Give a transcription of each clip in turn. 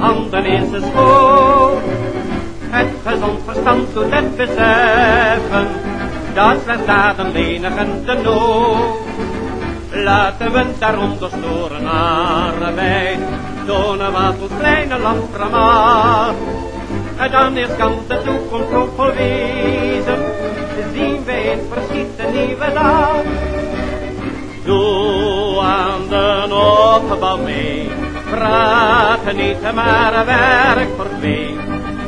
handen is ze schoon. Het gezond verstand doet het beseffen, dat slechts daden lenigen de nood. Laten we het daarom door storen arbeid, tonen wat ons kleine land vermaakt. Dan is kan de toekomst hoopvol wezen, zien we in verschiet nieuwe dag. Doe aan de opbouw mee, vraag praten niet maar werk voor twee.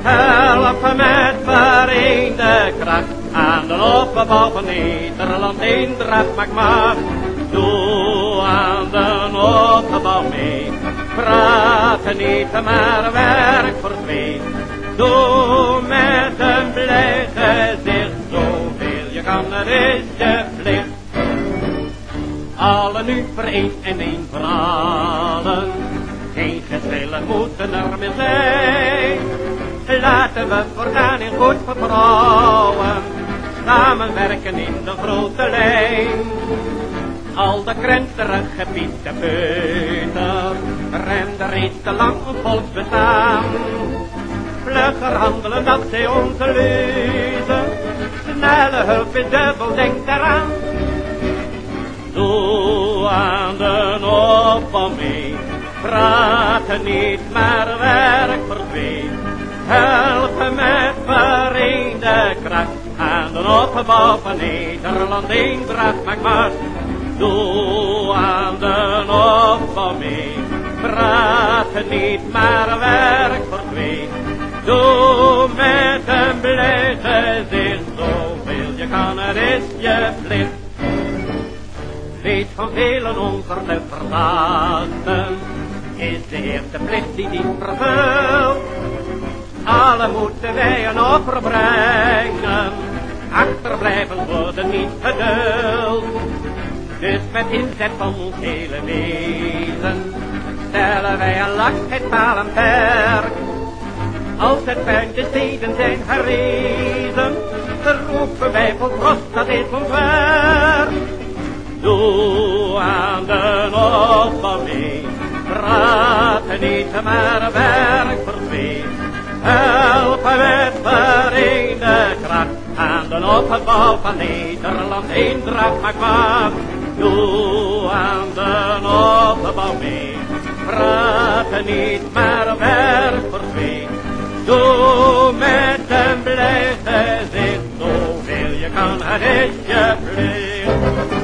Helpen met vereende kracht aan de opbouw van Nederland eendracht maakt macht. Doe aan de opbouw mee, praten niet maar werk voor twee. Doe met een blij gezicht zoveel je kan, het is je plicht. Alle nu vereend en één voor allen, geen geschillen moeten er meer zijn. Laten we voortaan in goed vertrouwen, samenwerken in de grote lijn. Al de krenterige gebieden buiten, renden reeds te lang volksbestaan. Vlugger handelen dat zij onze lezen, snelle hulp is dubbel, denk daaraan. Doe aan de opbouw mee, praten niet, maar werk voor twee. Helpen met vereende kracht aan de opbouw van Nederland, eendracht maakt. Doe aan de opbouw mee, praten niet, maar werk voor twee. Doe met een blij gezicht, zoveel je kan, het is je plicht. Weet van velen onverlet verlaten, is de eerste plicht die niet vervult. Alle moeten wij een offer brengen, achterblijven worden niet geduld. Dus met inzet van ons hele wezen, stellen wij een lastheid palen perk. Als het de steden zijn gerezen, roepen wij vol trots, dat is ons werk. Praten niet maar werk voor twee. Helpen met vereende kracht aan de opbouw van Nederland, eendracht maakt macht. Doe aan de opbouw mee, praten niet maar werk voor twee. Doe met een blij gezicht, zoveel je kan, het is je.